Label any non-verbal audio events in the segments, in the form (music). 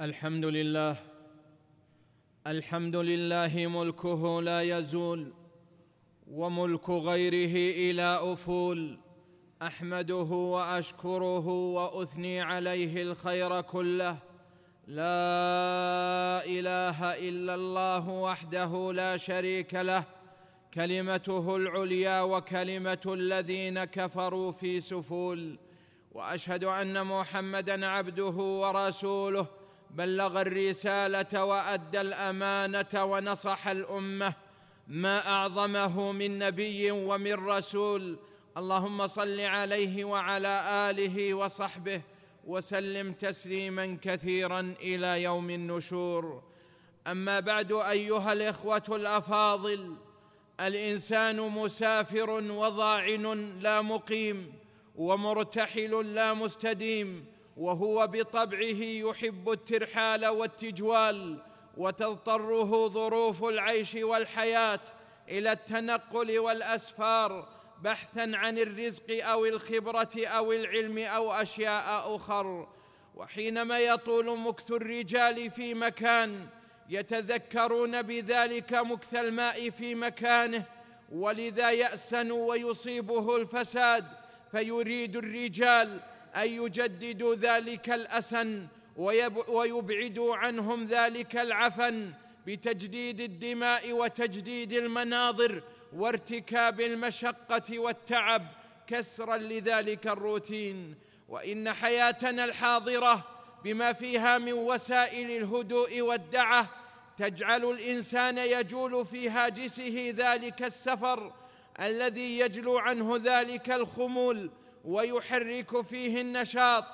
الحمد لله الحمد لله ملكه لا يزول وملك غيره إلى أفول. أحمده وأشكره وأثني عليه الخير كله. لا إله إلا الله وحده لا شريك له. كلمته العليا وكلمة الذين كفروا في سفول. وأشهد أن محمدا عبده ورسوله. بلغ الرسالة وأدى الأمانة ونصح الأمة. ما أعظمه من نبي ومن رسول. اللهم صل عليه وعلى آله وصحبه وسلم تسليما كثيرا إلى يوم النشور. أما بعد أيها الإخوة الأفاضل الإنسان مسافر وضاعن لا مقيم ومرتحل لا مستديم. وهو بطبعه يحب الترحال والتجوال وتضطره ظروف العيش والحياة إلى التنقل والأسفار بحثا عن الرزق أو الخبرة أو العلم أو أشياء أخر. وحينما يطول مكث الرجال في مكان يتذكرون بذلك مكث الماء في مكانه ولذا يأسن ويصيبه الفساد فيريد الرجال أن يجددوا ذلك الأسن ويبعدوا عنهم ذلك العفن بتجديد الدماء وتجديد المناظر وارتكاب المشقة والتعب كسرا لذلك الروتين. وإن حياتنا الحاضرة بما فيها من وسائل الهدوء والدعة تجعل الإنسان يجول في هاجسه ذلك السفر الذي يجلو عنه ذلك الخمول ويحرك فيه النشاط.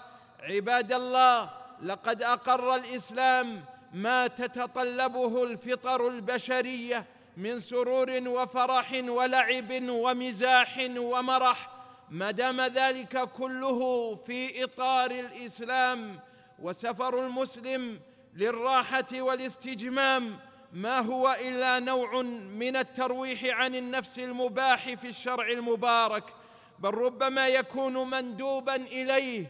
عباد الله لقد أقر الإسلام ما تتطلبه الفطر البشرية من سرور وفرح ولعب ومزاح ومرح. ما دام ذلك كله في إطار الإسلام وسفر المسلم للراحة والاستجمام ما هو إلا نوع من الترويح عن النفس المباح في الشرع المبارك. بل ربما يكون مندوبا إليه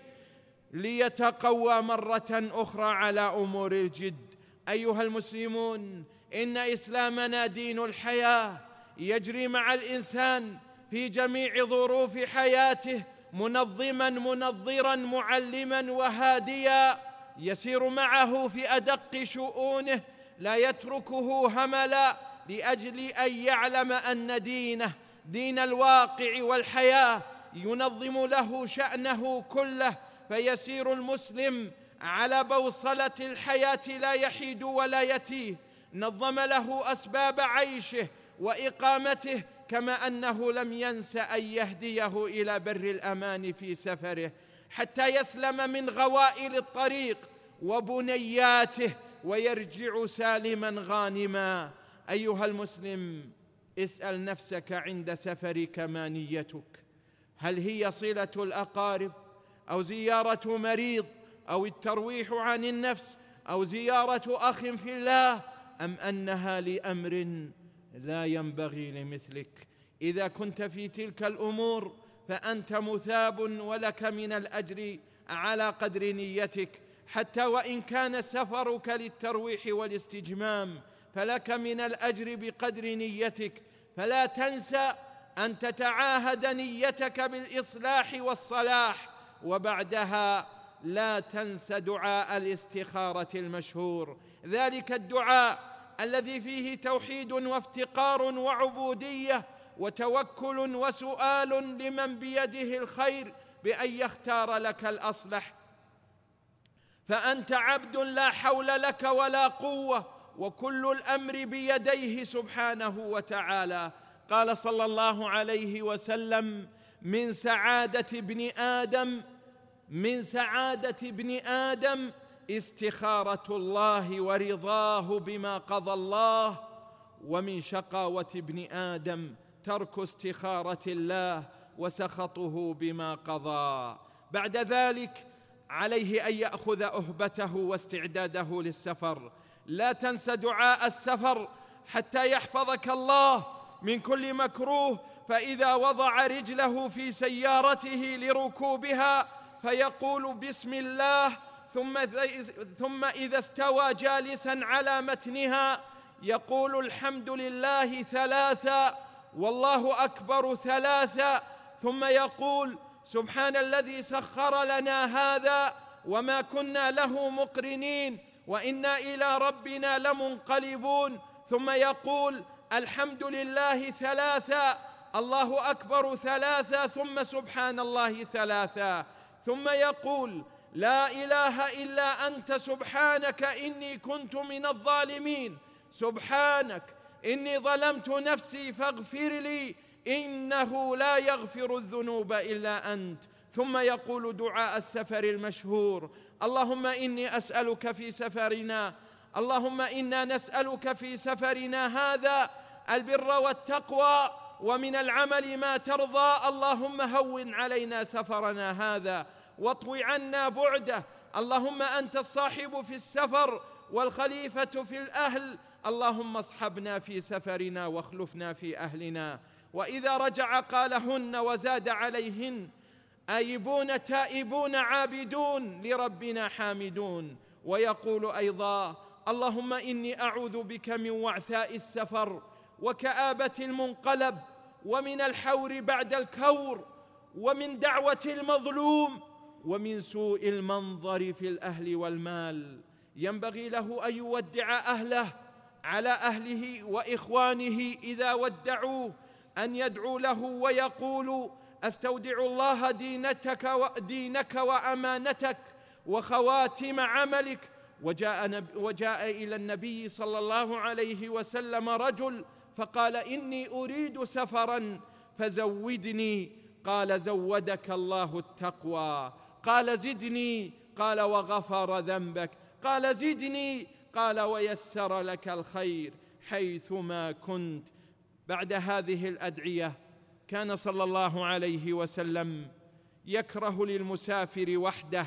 ليتقوى مرة أخرى على أمور الجد. أيها المسلمون إن إسلامنا دين الحياة يجري مع الإنسان في جميع ظروف حياته منظما منظرا معلما وهاديا يسير معه في أدق شؤونه لا يتركه هملا لأجل أن يعلم أن دينه دين الواقع والحياة ينظم له شأنه كله فيسير المسلم على بوصلة الحياة لا يحيد ولا يتيه. نظم له أسباب عيشه وإقامته كما أنه لم ينس أن يهديه إلى بر الأمان في سفره حتى يسلم من غوائل الطريق وبنياته ويرجع سالما غانما. أيها المسلم اسأل نفسك عند سفرك ما نيتك. هل هي صلة الأقارب أو زيارة مريض أو الترويح عن النفس أو زيارة أخ في الله أم أنها لأمر لا ينبغي لمثلك؟ إذا كنت في تلك الأمور فأنت مثاب ولك من الأجر على قدر نيتك حتى وإن كان سفرك للترويح والاستجمام فلك من الأجر بقدر نيتك فلا تنسى أن تتعاهد نيتك بالإصلاح والصلاح. وبعدها لا تنس دعاء الاستخارة المشهور. ذلك الدعاء الذي فيه توحيد وافتقار وعبودية وتوكل وسؤال لمن بيده الخير بأن يختار لك الأصلح. فأنت عبد لا حول لك ولا قوة وكل الأمر بيديه سبحانه وتعالى. قال صلى الله عليه وسلم من سعادة ابن آدم من سعادة ابن آدم استخارة الله ورضاه بما قضى الله ومن شقاوة ابن آدم ترك استخارة الله وسخطه بما قضى. بعد ذلك عليه أن يأخذ أهبته واستعداده للسفر. لا تنس دعاء السفر حتى يحفظك الله من كل مكروه فإذا وضع رجله في سيارته لركوبها فيقول بسم الله ثم ثم إذا استوى جالسا على متنها يقول الحمد لله ثلاثا والله أكبر ثلاثا ثم يقول سبحان الذي سخر لنا هذا وما كنا له مقرنين. وإنا إلى ربنا لمنقلبون. ثم يقول الحمد لله ثلاثا الله أكبر ثلاثا ثم سبحان الله ثلاثا. ثم يقول لا إله إلا أنت سبحانك إني كنت من الظالمين. سبحانك إني ظلمت نفسي فاغفر لي إنه لا يغفر الذنوب إلا أنت. ثم يقول دعاء السفر المشهور اللهم إني أسألك في سفرنا. اللهم إنا نسألك في سفرنا هذا البر والتقوى ومن العمل ما ترضى. اللهم هون علينا سفرنا هذا واطو عنا بعده. اللهم أنت الصاحب في السفر والخليفة في الأهل. اللهم اصحبنا في سفرنا واخلفنا في أهلنا. وإذا رجع قالهن وزاد عليهن. آيبون تائبون عابدون لربنا حامدون. ويقول أيضا اللهم إني أعوذ بك من وعثاء السفر وكآبة المنقلب ومن الحور بعد الكور ومن دعوة المظلوم ومن سوء المنظر في الأهل والمال. ينبغي له أن يودع أهله على أهله وإخوانه إذا ودعوه أن يدعو له ويقول أستودع الله دينتك ودينك وأمانتك وخواتم عملك. وجاء, وجاء إلى النبي صلى الله عليه وسلم رجل فقال إني أريد سفرا فزودني. قال زودك الله التقوى. قال زدني. قال وغفر ذنبك. قال زدني. قال ويسر لك الخير حيثما كنت. بعد هذه الأدعية كان صلى الله عليه وسلم يكره للمسافر وحده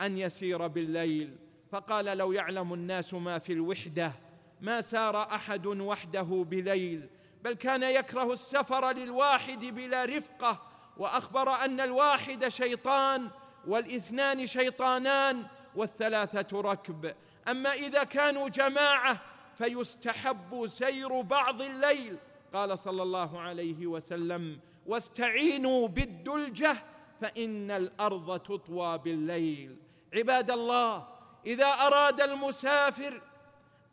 أن يسير بالليل فقال لو يعلم الناس ما في الوحدة ما سار أحد وحده بليل بل كان يكره السفر للواحد بلا رفقة وأخبر أن الواحد شيطان والإثنان شيطانان والثلاثة ركب. أما إذا كانوا جماعة فيستحب سير بعض الليل قال صلى الله عليه وسلم واستعينوا بالدلجة فإن الأرض تطوى بالليل. عباد الله إذا أراد المسافر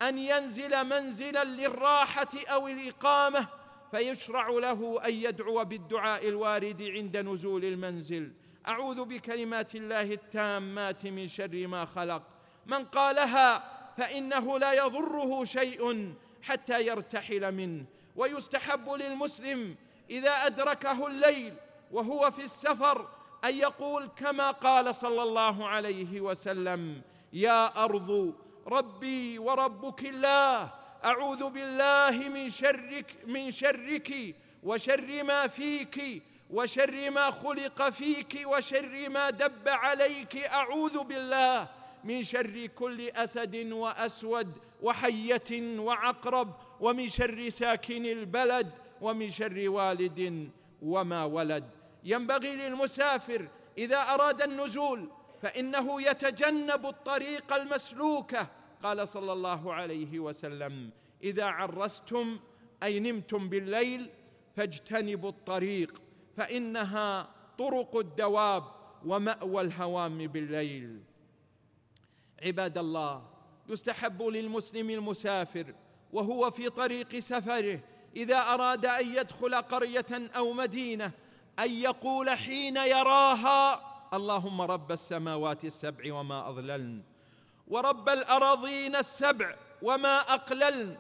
أن ينزل منزلا للراحة أو الإقامة فيشرع له أن يدعو بالدعاء الوارد عند نزول المنزل. أعوذ بكلمات الله التامات من شر ما خلق. من قالها فإنه لا يضره شيء حتى يرتحل منه. ويستحب للمسلم إذا أدركه الليل وهو في السفر أن يقول كما قال صلى الله عليه وسلم يا أرض ربي وربك الله أعوذ بالله من شرك من شرك وشر ما فيك وشر ما خلق فيك وشر ما دب عليك أعوذ بالله من شر كل أسد وأسود وحية وعقرب ومن شر ساكن البلد ومن شر والد وما ولد. ينبغي للمسافر إذا أراد النزول فإنه يتجنب الطريق المسلوكه قال صلى الله عليه وسلم. إذا عرستم أي نمتم بالليل فاجتنبوا الطريق فإنها طرق الدواب ومأوى الهوام بالليل. عباد الله يستحب للمسلم المسافر وهو في طريق سفره إذا أراد أن يدخل قرية أو مدينة أن يقول حين يراها اللهم رب السماوات السبع وما أضللن ورب الأراضين السبع وما أقللن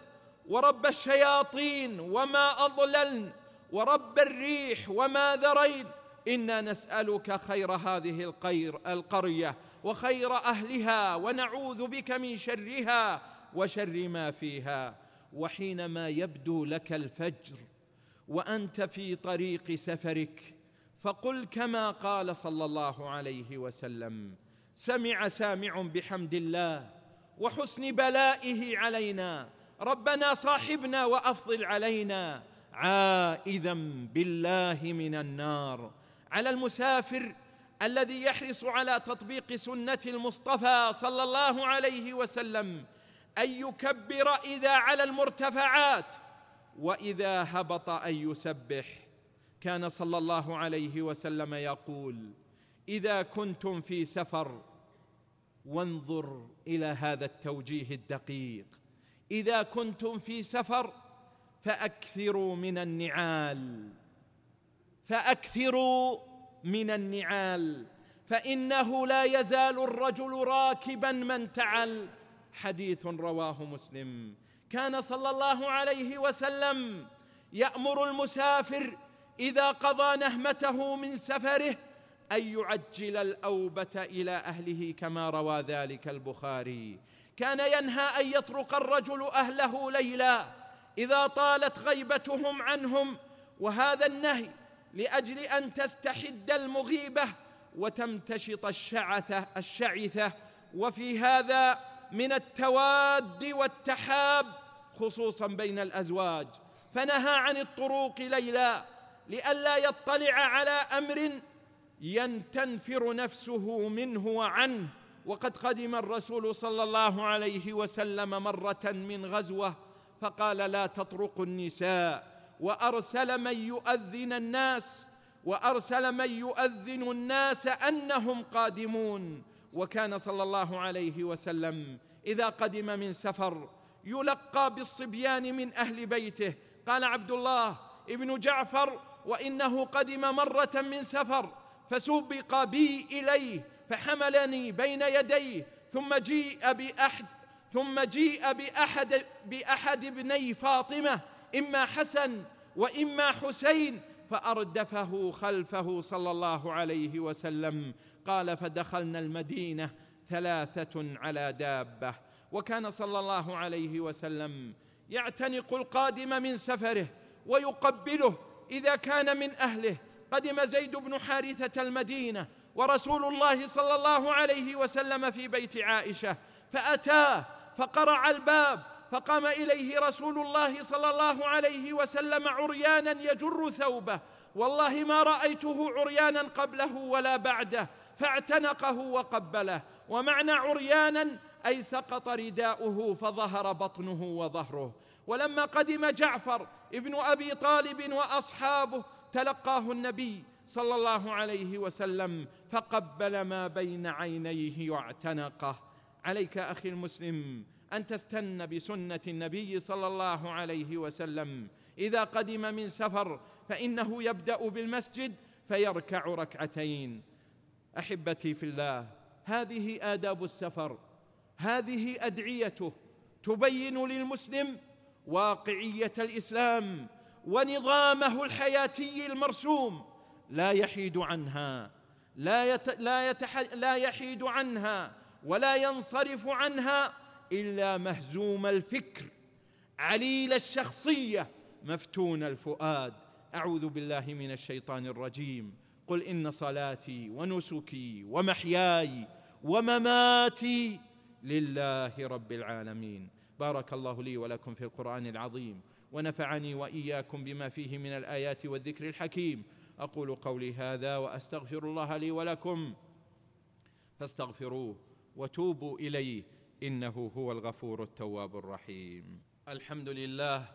ورب الشياطين وما أضللن ورب الريح وما ذرين إنا نسألك خير هذه القير القرية وخير أهلها ونعوذ بك من شرها وشر ما فيها وحينما يبدو لك الفجر وأنت في طريق سفرك فقل كما قال صلى الله عليه وسلم سمع سامع بحمد الله وحسن بلائه علينا ربنا صاحبنا وأفضل علينا عائذا بالله من النار. على المسافر الذي يحرص على تطبيق سنة المصطفى صلى الله عليه وسلم أن يكبر إذا على المرتفعات وإذا هبط أن يسبح. كان صلى الله عليه وسلم يقول إذا كنتم في سفر وانظر إلى هذا التوجيه الدقيق. إذا كنتم في سفر فأكثروا من النعال. فأكثروا من النعال فإنه لا يزال الرجل راكبا من تعل حديث رواه مسلم. كان صلى الله عليه وسلم يأمر المسافر إذا قضى نهمته من سفره أن يعجل الأوبة إلى أهله كما روى ذلك البخاري. كان ينهى أن يطرق الرجل أهله ليلا إذا طالت غيبتهم عنهم وهذا النهي لأجل أن تستحد المغيبة وتمتشط الشعثه الشعثة. وفي هذا من التواد والتحاب خصوصا بين الأزواج. فنهى عن الطروق ليلا لئلا يطلع على أمر ينتنفر نفسه منه وعنه. وقد قدم الرسول صلى الله عليه وسلم مرة من غزوة فقال لا تطرقوا النساء. وأرسل من يؤذن الناس وأرسل من يؤذن الناس أنهم قادمون. وكان صلى الله عليه وسلم إذا قدم من سفر يلقى بالصبيان من أهل بيته. قال عبد الله ابن جعفر وإنه قدم مرة من سفر فسبق بي إليه فحملني بين يديه ثم جيء بأحد ثم جيء بأحد بأحد ابني فاطمة إما حسن وإما حسين فأردفه خلفه صلى الله عليه وسلم. قال فدخلنا المدينة ثلاثة على دابة. وكان صلى الله عليه وسلم يعتنق القادم من سفره ويقبله إذا كان من أهله. قدم زيد بن حارثة المدينة ورسول الله صلى الله عليه وسلم في بيت عائشة فأتاه فقرع الباب فقام إليه رسول الله صلى الله عليه وسلم عريانا يجر ثوبه. والله ما رأيته عريانا قبله ولا بعده فاعتنقه وقبله. ومعنى عريانا أي سقط رداؤه فظهر بطنه وظهره. ولما قدم جعفر ابن أبي طالب وأصحابه تلقاه النبي صلى الله عليه وسلم فقبل ما بين عينيه واعتنقه. عليك أخي المسلم أن تستن بسنة النبي صلى الله عليه وسلم. إذا قدم من سفر فإنه يبدأ بالمسجد فيركع ركعتين. أحبتي في الله هذه آداب السفر هذه أدعيته تبين للمسلم واقعية الإسلام ونظامه الحياتي المرسوم. لا يحيد عنها لا يت لا, يتح لا يحيد عنها ولا ينصرف عنها إلا مهزوم الفكر عليل الشخصية مفتون الفؤاد. أعوذ بالله من الشيطان الرجيم. قل إن صلاتي ونسكي ومحياي ومماتي لله رب العالمين. بارك الله لي ولكم في القرآن العظيم ونفعني وإياكم بما فيه من الآيات والذكر الحكيم. أقول قولي هذا وأستغفر الله لي ولكم. فاستغفروه وتوبوا إليه. إنه هو الغفور التواب الرحيم. الحمد لله.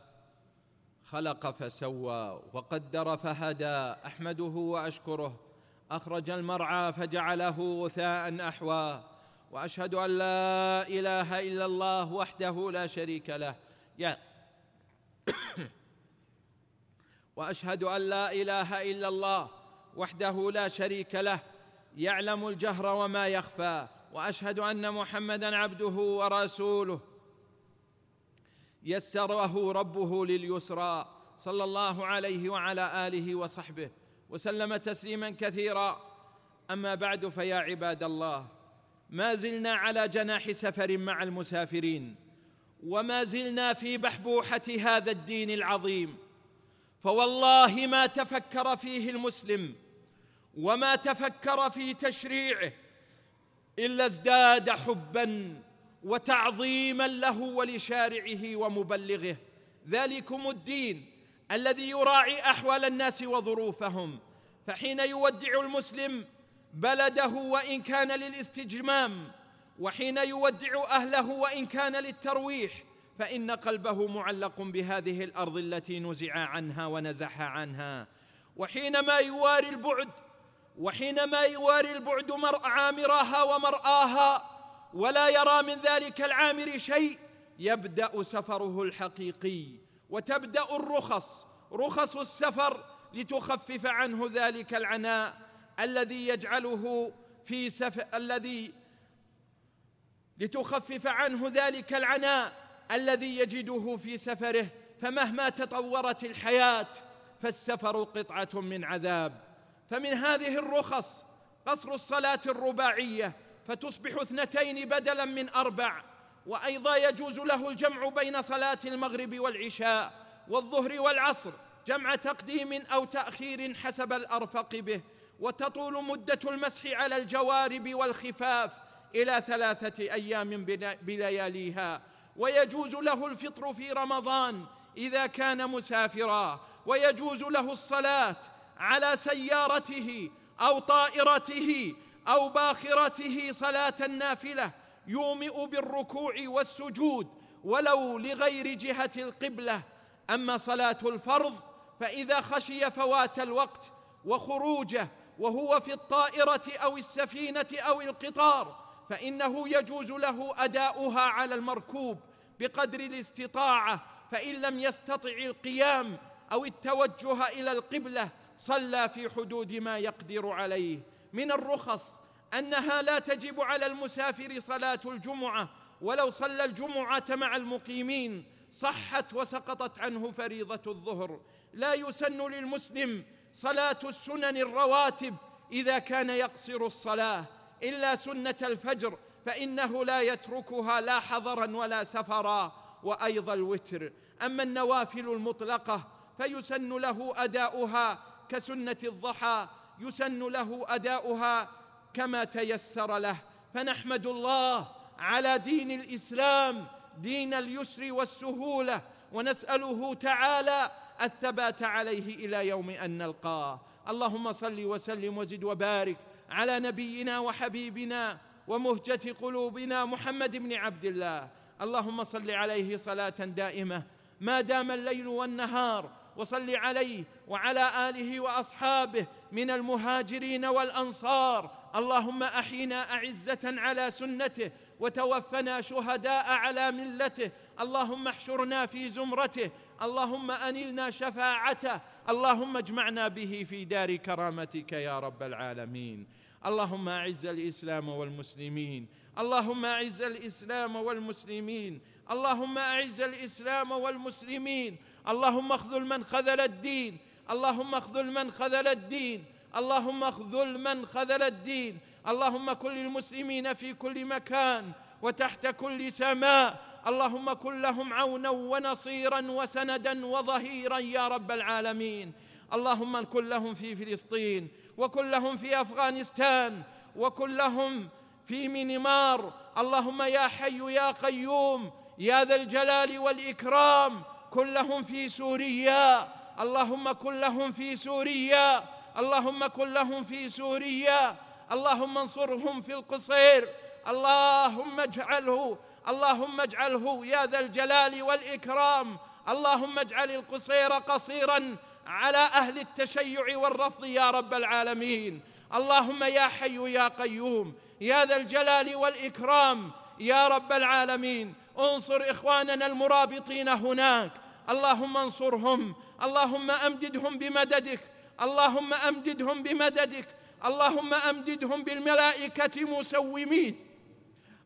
خلق فسوى وقدر فهدى أحمده وأشكره. أخرج المرعى فجعله غثاء أحوى. وأشهد أن لا إله إلا الله وحده لا شريك له. يا (coughs) وأشهد أن لا إله إلا الله وحده لا شريك له. يعلم الجهر وما يخفى. وأشهد أن محمدا عبده ورسوله. يسره ربه لليسرى. صلى الله عليه وعلى آله وصحبه وسلم تسليما كثيرا. أما بعد فيا عباد الله ما زلنا على جناح سفر مع المسافرين وما زلنا في بحبوحة هذا الدين العظيم. فوالله ما تفكر فيه المسلم وما تفكر في تشريعه إلا ازداد حبا وتعظيما له ولشارعه ومبلغه. ذلكم الدين الذي يراعي أحوال الناس وظروفهم. فحين يودع المسلم بلده وإن كان للاستجمام وحين يودع أهله وإن كان للترويح فإن قلبه معلق بهذه الأرض التي نزع عنها ونزح عنها. وحينما يواري البعد وحينما يواري البعد مرء عامرها ومرآها ولا يرى من ذلك العامر شيء يبدأ سفره الحقيقي وتبدأ الرخص رخص السفر لتخفف عنه ذلك العناء الذي يجعله في سفر الذي لتخفف عنه ذلك العناء الذي يجده في سفره فمهما تطورت الحياة فالسفر قطعة من عذاب. فمن هذه الرخص قصر الصلاة الرباعية فتصبح اثنتين بدلا من أربع وأيضا يجوز له الجمع بين صلاة المغرب والعشاء والظهر والعصر جمع تقديم أو تأخير حسب الأرفق به وتطول مدة المسح على الجوارب والخفاف إلى ثلاثة أيام بلياليها. ويجوز له الفطر في رمضان إذا كان مسافرا ويجوز له الصلاة على سيارته أو طائرته أو باخرته صلاة النافلة يومئ بالركوع والسجود ولو لغير جهة القبلة. أما صلاة الفرض فإذا خشي فوات الوقت وخروجه وهو في الطائرة أو السفينة أو القطار فإنه يجوز له أداؤها على المركوب بقدر الاستطاعة فإن لم يستطع القيام أو التوجه إلى القبلة صلى في حدود ما يقدر عليه. من الرخص أنها لا تجب على المسافر صلاة الجمعة ولو صلى الجمعة مع المقيمين صحت وسقطت عنه فريضة الظهر. لا يسن للمسلم صلاة السنن الرواتب إذا كان يقصر الصلاة إلا سنة الفجر فإنه لا يتركها لا حضرا ولا سفرا وأيضا الوتر. أما النوافل المطلقة فيسن له أداؤها كسنة الضحى يسن له أداؤها كما تيسر له. فنحمد الله على دين الإسلام دين اليسر والسهولة ونسأله تعالى الثبات عليه إلى يوم أن نلقاه. اللهم صل وسلم وزد وبارك على نبينا وحبيبنا ومهجة قلوبنا محمد بن عبد الله. اللهم صل عليه صلاة دائمة. ما دام الليل والنهار وصل عليه وعلى آله وأصحابه من المهاجرين والأنصار. اللهم أحينا أعزة على سنته وتوفنا شهداء على ملته. اللهم احشرنا في زمرته. اللهم انلنا شفاعته. اللهم اجمعنا به في دار كرامتك يا رب العالمين. اللهم أعز الإسلام والمسلمين. اللهم أعز الإسلام والمسلمين. اللهم أعز الإسلام والمسلمين. اللهم اخذل من خذل الدين. اللهم اخذل من خذل الدين. اللهم اخذل من خذل الدين. اللهم كن للمسلمين في كل مكان وتحت كل سماء. اللهم كن لهم عونا ونصيرا وسندا وظهيرا يا رب العالمين. اللهم كن لهم في فلسطين وكن لهم في أفغانستان وكن لهم في مينمار. اللهم يا حي يا قيوم يا ذا الجلال والإكرام كن لهم في سوريا. اللهم كن لهم في سوريا. اللهم كن لهم في سوريا. اللهم انصرهم في القصير. اللهم اجعله اللهم اجعله يا ذا الجلال والإكرام. اللهم اجعل القصير قصيرا على أهل التشيع والرفض يا رب العالمين. اللهم يا حي يا قيوم يا ذا الجلال والإكرام يا رب العالمين. انصر إخواننا المرابطين هناك. اللهم انصرهم. اللهم أمددهم بمددك. اللهم أمددهم بمددك. اللهم أمددهم بالملائكة مسومين.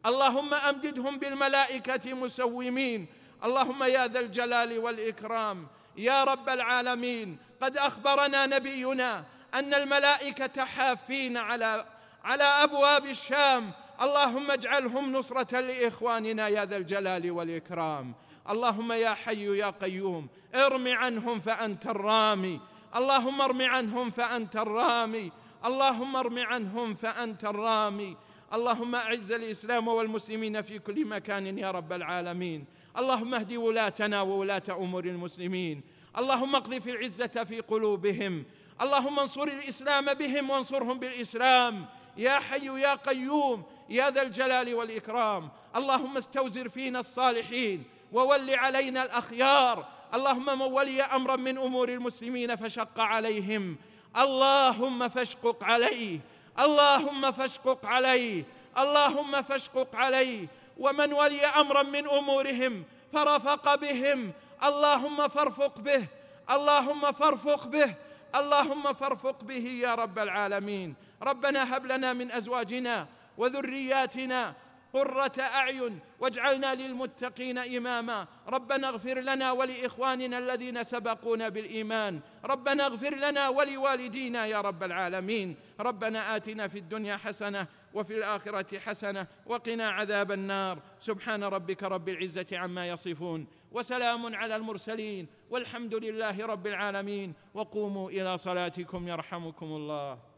اللهم أمددهم بالملائكة مسومين. اللهم يا ذا الجلال والإكرام. يا رب العالمين. قد أخبرنا نبينا أن الملائكة حافين على على أبواب الشام. اللهم اجعلهم نصرة لإخواننا يا ذا الجلال والإكرام. اللهم يا حي يا قيوم ارم عنهم فأنت الرامي. اللهم ارم عنهم فأنت الرامي. اللهم ارم عنهم فأنت الرامي. اللهم أعز الإسلام والمسلمين في كل مكان يا رب العالمين. اللهم اهد ولاتنا وولاة أمور المسلمين. اللهم اقذف العزة في قلوبهم. اللهم انصر الإسلام بهم وانصرهم بالإسلام. يا حي يا قيوم يا ذا الجلال والإكرام. اللهم استوزر فينا الصالحين وول علينا الأخيار. اللهم من ولي أمرا من أمور المسلمين فشق عليهم. اللهم فاشقق عليه. اللهم فاشقق عليه. اللهم فاشقق عليه. ومن ولي أمرا من أمورهم فرفق بهم. اللهم فارفق به. اللهم فارفق به. اللهم فارفق به يا رب العالمين. ربنا هب لنا من أزواجنا وذرياتنا قرة أعين واجعلنا للمتقين إماما. ربنا اغفر لنا ولإخواننا الذين سبقونا بالإيمان. ربنا اغفر لنا ولوالدينا يا رب العالمين. ربنا آتنا في الدنيا حسنة وفي الآخرة حسنة وقنا عذاب النار. سبحان ربك رب العزة عما يصفون. وسلام على المرسلين. والحمد لله رب العالمين. وقوموا إلى صلاتكم يرحمكم الله.